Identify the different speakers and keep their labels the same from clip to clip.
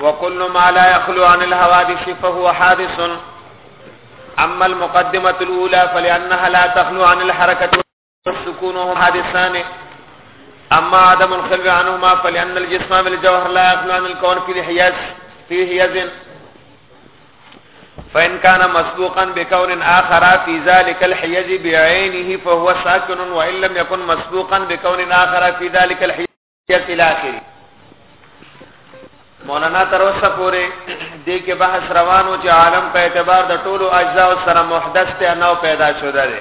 Speaker 1: وكل ما لا يخلو عن الحوادث فهو حادث أما المقدمة الأولى فلأنها لا تخلو عن الحركة والسكون هم حادثان أما عدم الخلو عنهما فلأن الجسم بالجوهر لا يخلو عن الكون في حياز في حياز فإن كان مسبوقا بكون آخر في ذلك الحيز بعينه فهو ساكن وإن لم يكن مسبوقا بكون آخر في ذلك الحيز إلى آخره مولانا تر اوسه پورې دې کې بحث روانو چې عالم په اعتبار د ټولو اجزا سره محدث ته نو پیدا شوه دی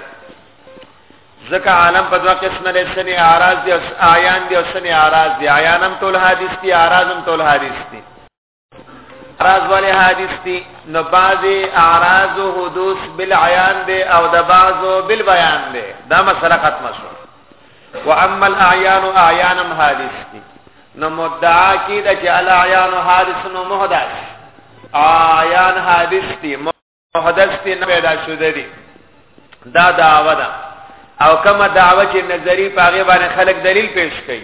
Speaker 1: ځکه عالم په دوه قسمه لري سني اعراض دي او عیان دي او سني اعراض دي عیانم ټول حادث دي اعراضم ټول حادث دي اعراض والے حادث دی نو بعضی اعراض و حدوث بالعیان دی او د بعضو بالبیان دی دا مسئله ختم شو و اما الاعیان اعیانم حادث دی نو مدعا کی دا چې الاعیان حادث نو محدث اعیان حادث دی محدث ته نه پیدا شو دی دا دعوه ده او کومه دعوه چې نظری په هغه باندې خلک دلیل پیش کوي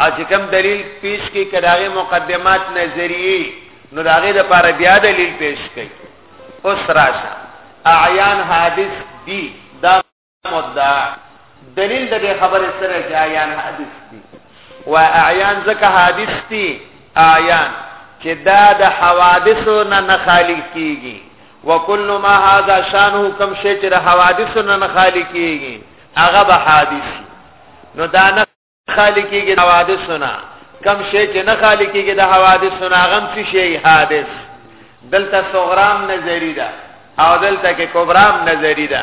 Speaker 1: او چې کوم دلیل پیش کوي کداغه مقدمات نظریه نو داغه د لپاره بیا دلیل پیش کوي اوس راشه اعیان حادث دی دا مدعا دلیل د دې خبرې سره چې عیان حادث دي و اعیان ځکه حادث دي اعیان چې دا د حوادثو نه نه خالی کیږي وکل ما هاذا شانه کم شی چې د حوادثو نه نه خالی کیږي هغه به حادث نو دا نه خالی کېږي د حوادثو نه کم شی چې نه خالی کېږي د حوادثو نه هغه هم څه شی حادث دلته صغرا هم نظري ده او دلته کې کبرا هم نظري ده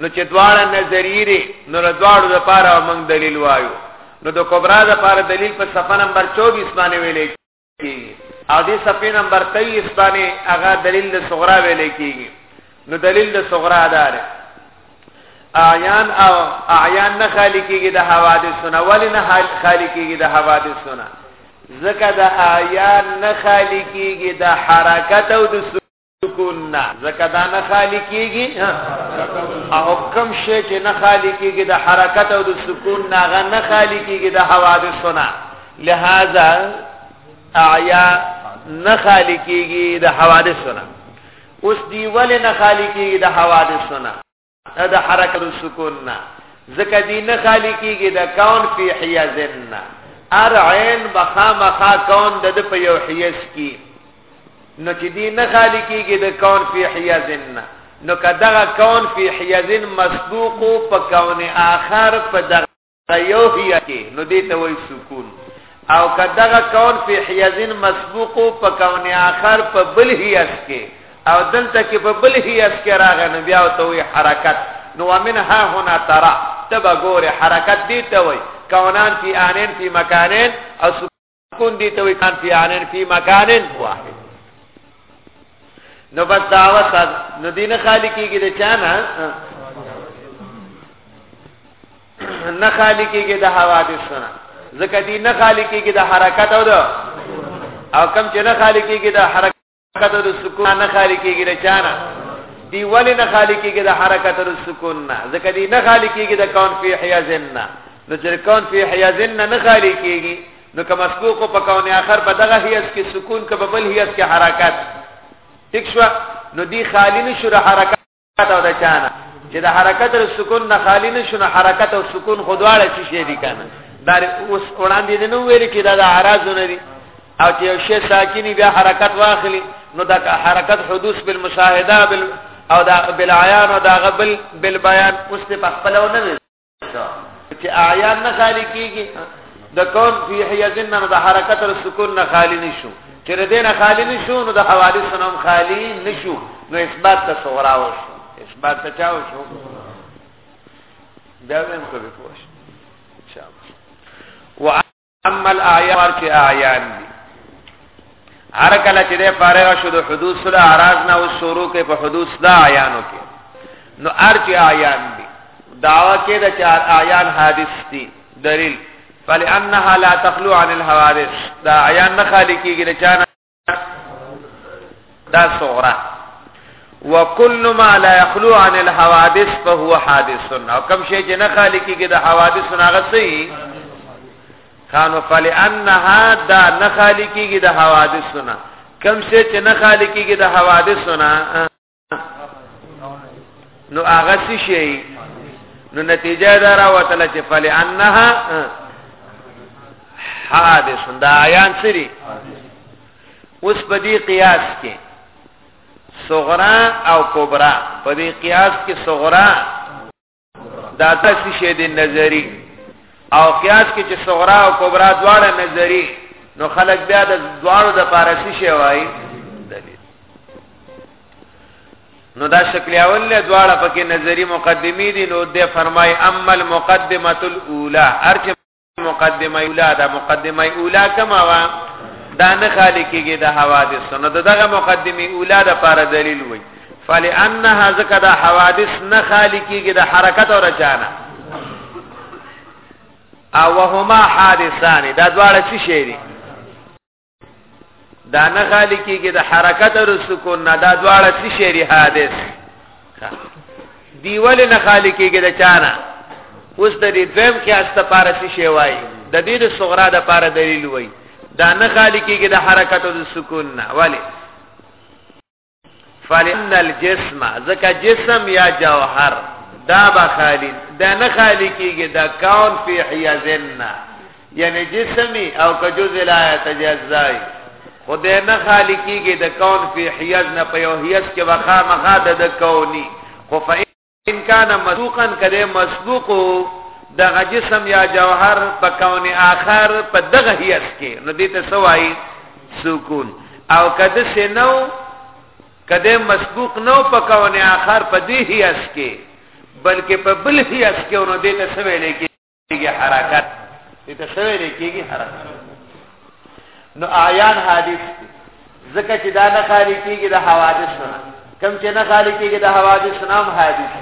Speaker 1: نو چې دواړه نظري دي نو د دواړو لپاره موږ دلیل وایو نو د کبرا لپاره دلیل په صفحه نمبر 24 باندې ویل کیږي او دې صفحه نمبر 23 باندې هغه دلیل د صغرا ویل کیږي نو دلیل د صغرا دار اعیان او اعیان نه خالی کیږي د حوادثونه ولی نه خالی کیږي د حوادثونه ځکه د اعیان نه خالی کیږي د حرکت او د سکون نه ځکه دا نه خالی کېږي او کوم شی چې نه خالی کېږي د حرکت او د سکون نه هغه نه خالی کېږي د حوادثو نه لهذا اعیا نه خالی کېږي د حوادثو نه اوس دی ولې نه خالی کېږي د حوادثو نه دا د حرکت سکون نه ځکه دی نه خالی کیږي د کون فی حیزن نه ار عین بخامخا کون د په یو حیز کی نو چې دی نه خالی کیږي د کون فی حیزن نه نو کداغه کون فی حیزن مسبوق په کون آخر په یو هي کې نو دې ته وای سکون او کداغه کون په حیزن مسبوق په کون اخر په بل هیس کې او دلته کې په بل هیس کې راغی نو بیا ته وی حرکت نو ومن ها هنا ترى تبا ګوره حرکت دي ته وای کونان فی آنین فی مکانین او کوندی ته وی کان فی انن فی مکان واحد نو بس دعوت نو دین خالی کیږي د چانا نه خالی کیږي د حوادث نه ځکه دی نه خالی کیږي د حرکت او د او کم چې نه خالی کیږي د حرکت حرکت د سکون نه خالی کیږي د چانه دی ولی نه خالی کیږي د حرکت د سکون نه ځکه دی نه خالی کیږي د کون فی حیزن نه نو چې کون فی حیزن نه نه خالی کیږي نو که مسبوق په کون اخر په دغه هیئت کې سکون که په بل هیئت کې حرکت ټیک شو نو دی خالی نشو د حرکت دا د چانه چې د حرکت او سکون نه خالی نشونه حرکت او سکون خودواړه چی شي دي کنه دا اوس وړاندې نه ویل کې دا د اعراض نه دي او چې یو شی ساکني بیا حرکت واخلي نو دا حرکت حدوث بالمشاهده بال او دا بالعیان او دا غبل بالبیان اوس په خپلونه چې آیات نه خالی کیږي د کون فی حیزن نه د حرکت او سکون نه خالی نشو چې د دینه خالی نشو نو د حوالی سنم خالی نشو نو اثبات ته صغرا وشو اثبات ته چا وشو بیا هم کوي پوښتنه اما الاعیان چې اعیان دي هر کله چې د فارغ شو د حدود سره اراز نه او شروع کې په حدود دا اعیانو کې نو ارچ اعیان دي داوا کې د چار اعیان حادث دي دلیل فلانها لا تخلو عن الحوادث دا اعیان نه خالی کیږي نه دا صغرا وکل ما لا يخلو عن الحوادث فهو حادث او کوم شی چې نه خالی کیږي د حوادث نه غسي کانو فلانها دا نه خالی کیږي د حوادث نه کوم شی چې نه خالی کیږي د حوادث نه نو هغه څه شي نو نتیجه دا راوتله چې فلانها حادث دا عیان سری اوس په دې قیاس کې صغرا او کبرا په دې قیاس کې صغرا دا تاسو شه دي نظری او قیاس کې چې صغرا او کبرا دواړه نظری نو خلق بیا د دواړو د فارسی شی وای نو دا شکل اول له دواړه پکې نظری مقدمی دي نو د فرمای اما المقدمه الاولى ارچ مقدمه اولا دا مقدمه اولا کما وا دا نه خالی کېږي د حوادث نو دغه مقدمه اولا د پاره دلیل وای فلانها ذکر د حوادث نه خالی کېږي د حرکت او رچانه او هما حادثان دا دواړه څه شي دي دا نه خالی کیږي د حرکت او سکون نه دا دواړه څه شری حادث دیول نه خالی کیږي د چانه اوس د دې دویم کې است پاره څه شی وای د دې د صغرا د پاره دلیل وای دا نه خالی کیږي د حرکت او سکون نه ولی فلن الجسم ځکه جسم یا جوهر دا به خالی دا نه خالی کیږي دا کون فی حیزن یعنی جسمی او که جز لا یتجزای خدای نه خالی کیږي د کون فی حیز نه په یو حیز کې وخا مخا د کونی خو ان کان مسبوقا کده مسبوق دغه جسم یا جوهر په کون آخر په دغه هیڅ کې نو دې ته سوای سکون او کده سينو کده مسبوق نو په کون آخر په دې هیڅ کې بلکې په بل هیڅ کې نو دې ته سوي لیکي کېږي حرکت دې ته څه ویل کېږي حرکت نو آیان حادث دي ځکه چې دا نه خالي کېږي د حوادث نه کم چې نه خالي کېږي د حوادث نه هم حادث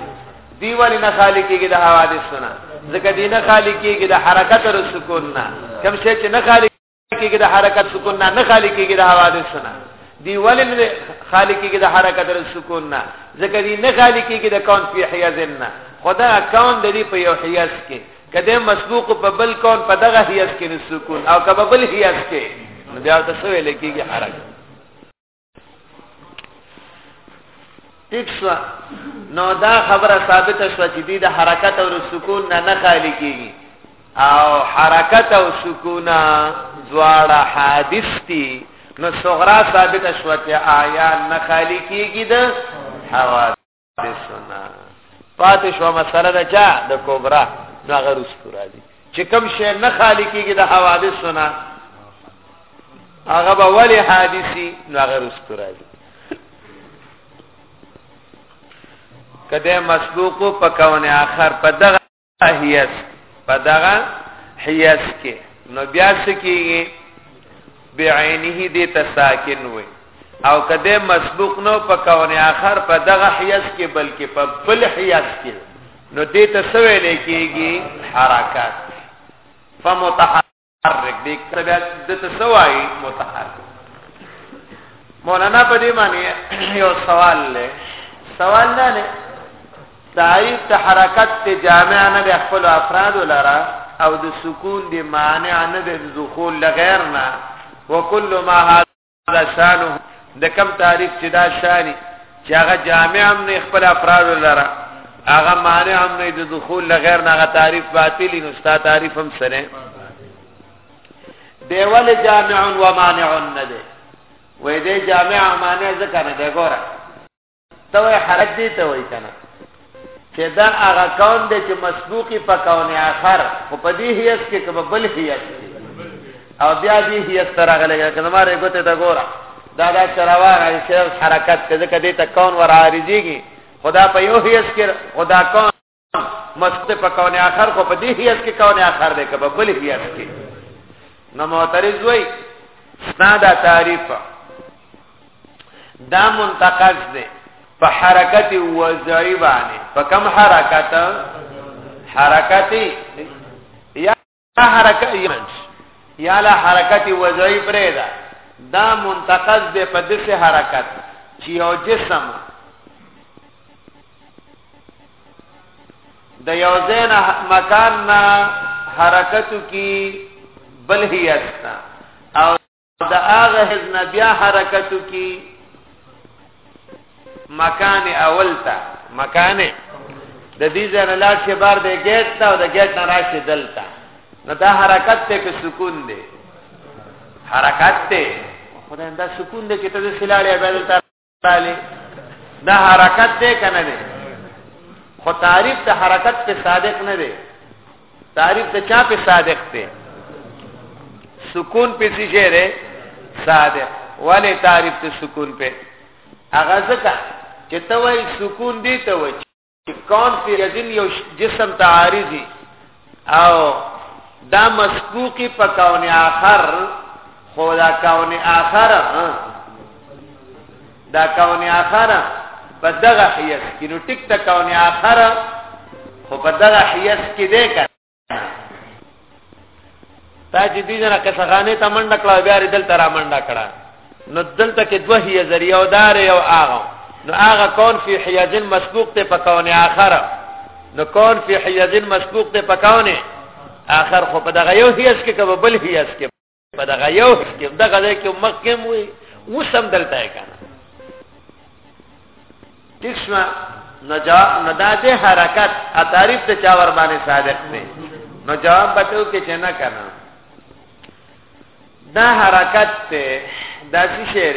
Speaker 1: دی ولی نه خالي کېږي د حوادث نه ځکه دې نه خالي کېږي د حرکت او سکون نه کم چې نه خالي کېږي د حرکت سکون نه نه خالی کېږي د حوادث نه دی ولې نه خالی کېږي د حرکت د سکون نه ځکه دی نه خالی کېږي د کون په حیز نه خدا کون د دې په یو حیز کې کده مسبوق په بل کون په دغه حیز کې سکون او کبه بل حیز کې نو بیا تاسو ویل کېږي حرکت ټیک شو نو دا خبره ثابت شو چې د حرکت او سکون نه نه خالی کیږي او حرکت او سکون دواړه حادث دي نو صغرا ثابت شو چې آیا نه خالی کیږي د حوادث سنا پاتې شو مسله ده چا د کوبرا نو هغه رستو راځي چې کوم شی نه خالی کېږي د حوادث سنا هغه به ولی حادثي نو هغه رستو راځي کده مسبوق په کونه اخر په دغه حیث په دغه حیث کې نو بیا سکیږي بعینه دې تساکن وي او کده مسبوق نو په کون اخر په دغه حیث کې بلکې په بل حیث کې نو دې تسویل کېږي حرکت فمتح متحرک دی کله بیا د تسوای متحرک مولانا په دې معنی یو سوال لې سوال نه نه تعریف ته حرکت ته جامع نه د خپل افراد لرا او د سکون دی مانع نه د دخول لغیر نه وکل ما دا شانو د کم تعریف چې دا شانی چې هغه جامع هم نه خپل افراد لره هغه مانع هم نه د دخول لغیر نه هغه تعریف باطلی نو ستا تعریف هم سره دی ول جامع و مانع نه دی وې دې جامع مانع ذکر نه دی ګوره ته وای حرج دی ته وای کنه چې دا هغه کون دی چې مسبوقي په کون اخر خو په دې هیڅ کې کبه بل هیڅ او بیا دې هیڅ تر هغه لګا کنه ماره ګوته دا ګوره دا دا چروان هغه شیخ حرکت ته ځکه دې ته کون ور عارضیږي خدا په یو هیڅ کې خدا کون مست په کون اخر خو په دې هیڅ کې کون اخر دی کبه بل هیڅ کې نو معترض وای ساده تعریف دا منتقص دی په حرکت وضعی باندې په کم حرکت حرکت یا حرکت یا لا حرکت وضعی پرېدا دا منتقض دی په دسه حرکت چې یو جسم د یو ځای نه مکان نه حرکت کی بل هیت او د هغه حیز نه بیا حرکتو کی مکان اول تا مکان د دې ځای نه لاړ شي بار د ګیټ تا او د ګیټ نه راشي دلته نو دا حرکت ته کې سکون دی حرکت ته خدای دا سکون دی چې ته د سلاړې بدل تعالی دا حرکت دی کنه دی خو تعریف د حرکت په صادق نه دی تعریف د چا په صادق دی سکون په څه شی دی صادق ولی تعریف د سکون په هغه ځکه چې ته وایي سکون دی ته وایي چې کون فی یدین یو جسم ته عارضی او دا مسبوقی په کون آخر خو دا کون آخر دا کون آخر په دغه حیث کې نو ټیک ته کون آخر خو په دغه حیث کې دی تا چې دې نه که څنګه ته منډه کړه بیا ردل تر منډه کړه نو دلته کې دوه هي ذریعہ او دار او اغه نو اغه کون فی حیز مسبوق ته پکونه اخر نو کون فی حیز مسبوق ته پکونه اخر خو په دغه یو هیڅ کې کبه بل هیڅ کې په دغه یو کې دغه ځای کې مخکم وي وسم دلته یې کنه ٹھیک شو نجا نداد حرکت ا تعریف ته چا ور باندې صادق دی نو جواب بتو کې چې نه کنه دا حرکت ته دا شی شعر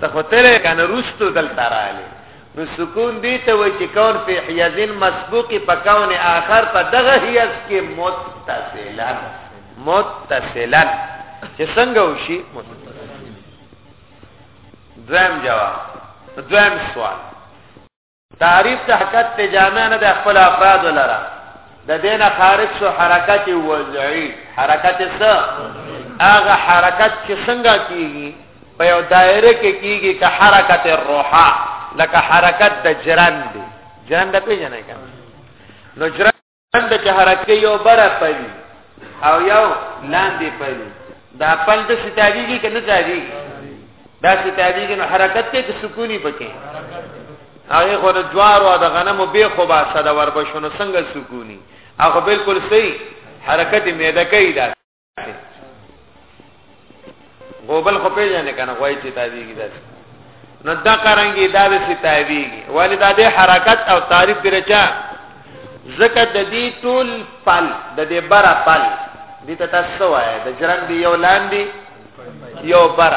Speaker 1: ته خو تلې کنه روستو دلته رااله نو سکون دی ته وای چې کون فی حیزن مسبوق په کون آخر په دغه حیز کې متصلا متصلا چې څنګه وشي دویم جواب دویم سوال تعریف د حرکت ته جامع نه د خپل افراد لره د دین خارج شو حرکت وضعی حرکت څه هغه حرکت چې څنګه کیږي په یو دایره کې کیږي که حرکت الروحه لکه حرکت د جرند جرند پیژنې کنه نو جرند پند چې حرکت یو بره پلی او یو لاندې پلی دا پند څه تعبیږي کنه تعبیږي دا څه تعبیږي نو حرکت ته کې سکونی پکې هغه خو د جوار او د غنمو به خو با صدا وربشونو څنګه سکونی هغه بالکل صحیح حرکت میده کوي دا غوبل خو پیژنې کنه غوای چې تابعیږي داسې نو دا قرانګي دا د ستایبیږي ولی دا د حرکت او تعریف درچا زکه د دې ټول پل د دې برا پل دې ته تاسو وایي د جرن دی یو لاندې یو برا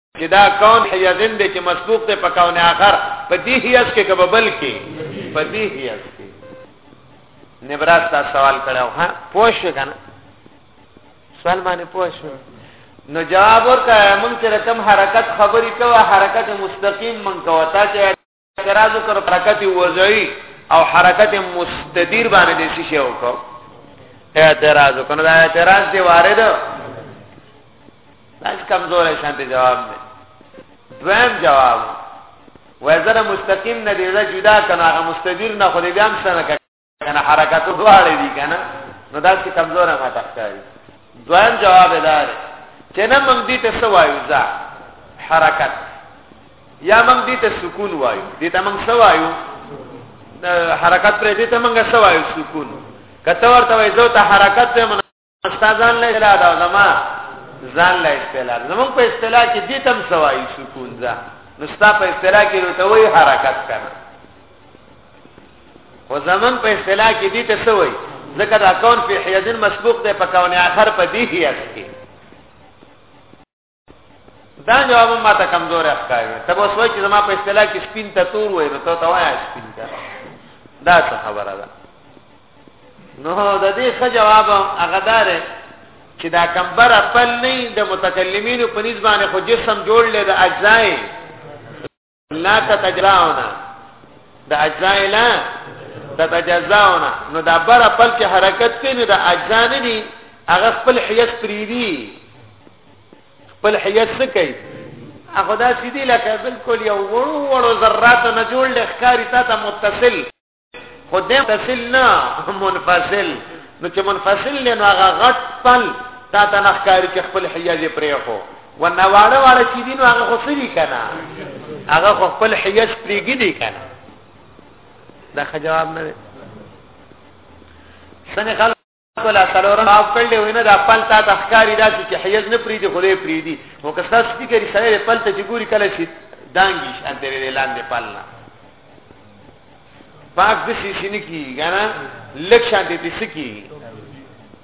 Speaker 1: چې دا کون حیزن دی چې مسبوق دی په کون آخر په دې حیز کې که ببل کې په دې حیز کې نبراس تا سوال کړو ها پوه شو کنه سوال باندې پوه شو نو جواب ورکړه مونږ چې رقم حرکت خبرې کوه حرکت مستقیم مونږ کوه تا چې اعتراض وکړ حرکت وضعي او حرکت مستدیر باندې دې شي وکړ اعتراض وکړ دا اعتراض دی وارد لاس کمزور شانت جواب دی دویم جواب وزره مستقیم نه دی جدا کنه هغه مستدیر نه خو دې بیا هم څنګه کنه حرکت دواړه دي کنه نو دا چې کمزوره ما تخکاری دویم جواب دار چې نه موږ دې ته سوایو ځا حرکت یا موږ دې ته سکون وایو دې ته موږ سوایو حرکت پر دې ته موږ سوایو سکون کته ورته وایو ته حرکت ته استادان له اصطلاح دا زما ځان له اصطلاح زموږ په اصطلاح کې دې تم سوای سکون ځه نو ستا په اصطلاح کې ورته وای حرکت کنه و زمون په اصطلاح کې دې ته سوای ځکه دا کون په حیدن مسبوق ده په کون اخر په دې هي اسکی دا جواب ما ته کمزور ښکاري ته به سوچ چې زما په اصطلاح کې سپین ته تور وای نو ته ته وای سپین ته دا څه خبره ده نو د دې ښه جواب هغه دار چې دا کمبر خپل نه د متکلمینو په نسبت باندې خو جسم جوړ لید اجزای لا تتجزاونا د اجزا لا تتجزاونا نو دا بر خپل کې حرکت کوي نو د اجزا نه دي هغه خپل حیث پریدي خپل حیث څه کوي هغه دا سیدی لکه بالکل یو وړو وړو ذرات نه جوړ لخکاری تا ته متصل خدای متصل نه منفصل نو چې منفصل نه نو هغه غټ پل تا ته نخکاری چې خپل حیاج پرې خو و نواړه واړه چې دین هغه خو سړي کنه هغه خو خپل حیاج پرېګی دی کنه دا جواب نه څنګه ولا سلورم اف کړل وینه د خپل تا د ښکاری داسې چې حیز نه پریدي خو دې پریدي خو که تاسو فکر یې سره خپل ته چې ګوري کله شي دانګي شان ترې دې لاندې پالنا پاک د شي شي نه کی غنا لک شان دې دې سکی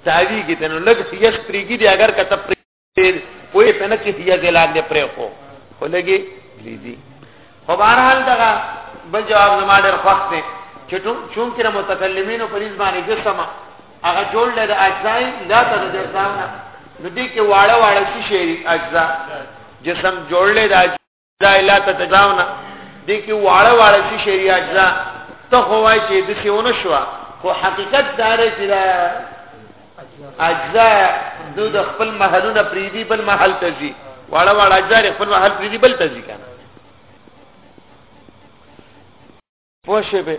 Speaker 1: تعوی کې تنو لک حیز پریږي دې اگر کته کوئی په نه کې دی ځلان دې پرې خو خو لګي لیدي خو بهرحال دا بل جواب زما ډېر خوښ دی چې چون کې متکلمینو په نسبت باندې جسم هغه جوړ لید اجزای لا تر دې ځاونه نو دې کې واړه واړه شي شي اجزا جسم جوړ لید دا الا تتجاونا د کې واړه واړه چې شری اجزا ته خوای چې د سیونه شو خو حقیقت دار چې دا اجزا د خپل محلونه پریدي بل محل ته ځي واړه واړه اجزا خپل محل پریدي بل ته ځي کنه پوښې به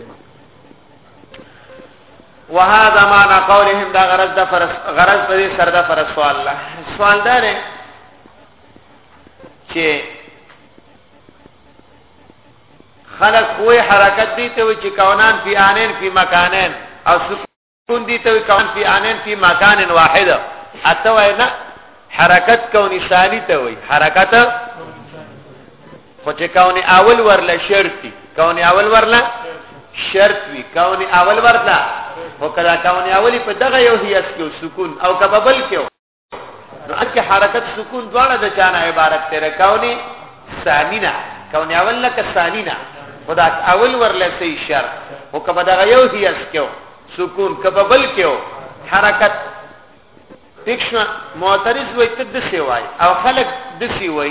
Speaker 1: وهذا معنا قولهم دا غرض د فرض غرض په دې سره د فرض سوال الله سوال دا دی چې خلق کوئی حرکت دی ته چې کونان فی آنین فی مکانین او کوندی ته کون فی انن فی مکان واحد اته وای نه حرکت کونی ثانی ته وای حرکت خو چې کونی اول ورله شرطی کونی اول ورله شرط وی کونی اول ورله خو کله کونی اولی په دغه یو هیڅ کې سکون او کبابل کې نو اکه حرکت سکون دواړه د چانه عبارت ته رکاوني ثانینا کونه اول لک ثانینا خدا اول ورله سي شر او کبه دا یو هي اس کېو سکون کبه بل کېو حرکت تکشن معترض وای ته د سی وای او خلق د سی وای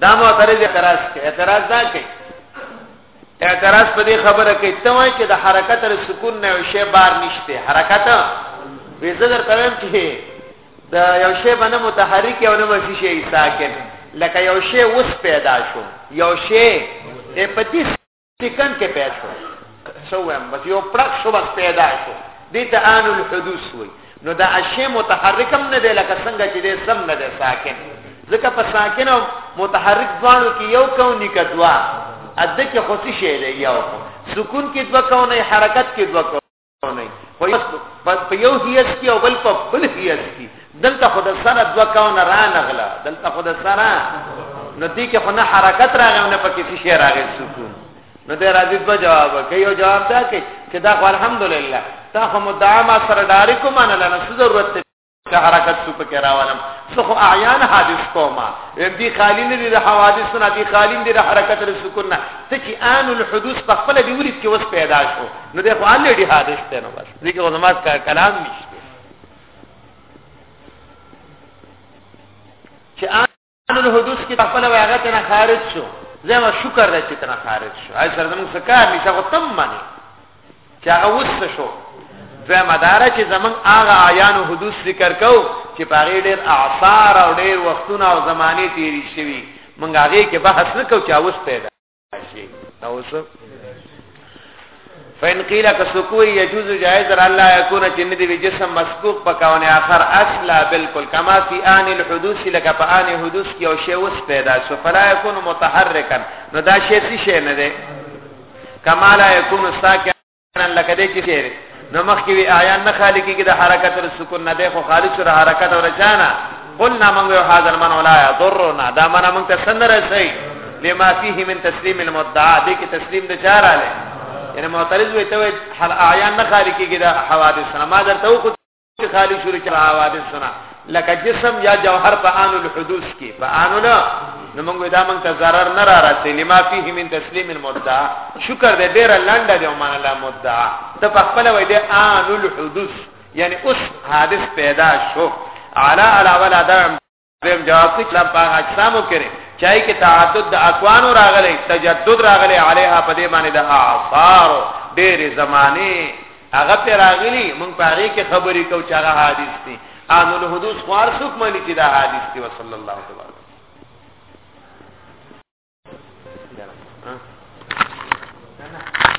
Speaker 1: دا معترض اعتراض کوي اعتراض دا کوي اعتراض په دې خبره کوي ته وایي چې د حرکت تر سکون نه شی بار نشته حرکت وې زه درته وایم چې د یو شی باندې متحرک یو نه مشي شي ساکن لکه یو شی اوس پیدا شو یو شی په دې ټیکن کې پیدا شو سو هم بس یو پړک شو بس پیدا شو دې ته ان الحدوث وای نو دا اشی متحرکم نه دی لکه څنګه چې دې سم نه دی ساکن ځکه په ساکن او متحرک دوانو کې یو کونی کا دوا اده کې خوشی شی دی یو سکون کې دوا کونه حرکت کې دوا نه خو یو په یو هیڅ کې او بل په بل هیڅ کې دلته خو د سره دوه کاونه را نغله دلته خو د سره نو دې کې خو نه حرکت راغی نه پکې څه شی راغی سکون نو دې راځي دوه جواب کوي یو جواب دا کوي چې دا خو الحمدلله تا خو مدعا ما سره ډاری کومه نه لنه ضرورت که حرکت شو پکې راولم زه خو اعیان حادث کوما ویم دی خالی نه دي د حوادث نه دی خالی نه دي د حرکت او سکون نه ته چې ان الحدوث په خپل دی ولید کې وس پیدا شو نو د خو ان دی حادث ته نو بس دغه غزمات کا کلام نشته چې قانون حدوث کې خپل ویغت نه خارج شو زما شکر دې چې تنه خارج شو آی سره زموږ سکار نشه خو تم باندې چې هغه وسته شو زما دارا چې زمون هغه عیان او حدوث ذکر کو چې پاره ډېر اعصار او ډېر وختونه او زمانه تیری شوی مونږ هغه کې بحث نکو چې اوس پیدا شي او څه فین قیل کسکو یجوز جائز را الله یکون چې ندی وی جسم مسبوق پکاونه اخر اصلا بالکل کما فی ان الحدوث لک په ان حدوث کې او شی وس پیدا شو فلا یکون متحرکا نو دا شی څه شی نه دی کما لا یکون ساکن نن لکه دې کې شعر نو مخ کې وی آیان نه خالق کې د حرکت او سکون نه ده خو خالص سره حرکت او رچانا قلنا من یو حاضر من ولا یضرنا دا من من ته سنره شي لما فيه من تسلیم المدعا دې کې تسلیم د چار اله یعنی معترض وي ته حل آیان نه خالق کې د حوادث نه ما درته چې خالی شروع کړه حوادث نه لکه جسم یا جوهر په ان الحدوث کې په ان نه نو موږ دا موږ ته zarar نه را رسي لما فيه من تسليم المدعا شکر دې ډېر لاندې دی ومن الله مدعا ته په خپل وای دې ان الحدوث یعنی اوس حادث پیدا شو علا علا ولا دم دیم جواب کې کلام په اجسامو کې چای کې تعدد د اکوان راغلي تجدد راغلي عليها په دې باندې د اثار ډېر زمانه هغه پر راغلي مونږ په هغه کې خبرې کو چې هغه حادث دي ان له حدوث خوار څوک مانی چې دا حادث دي وصلی الله تعالی Thank you.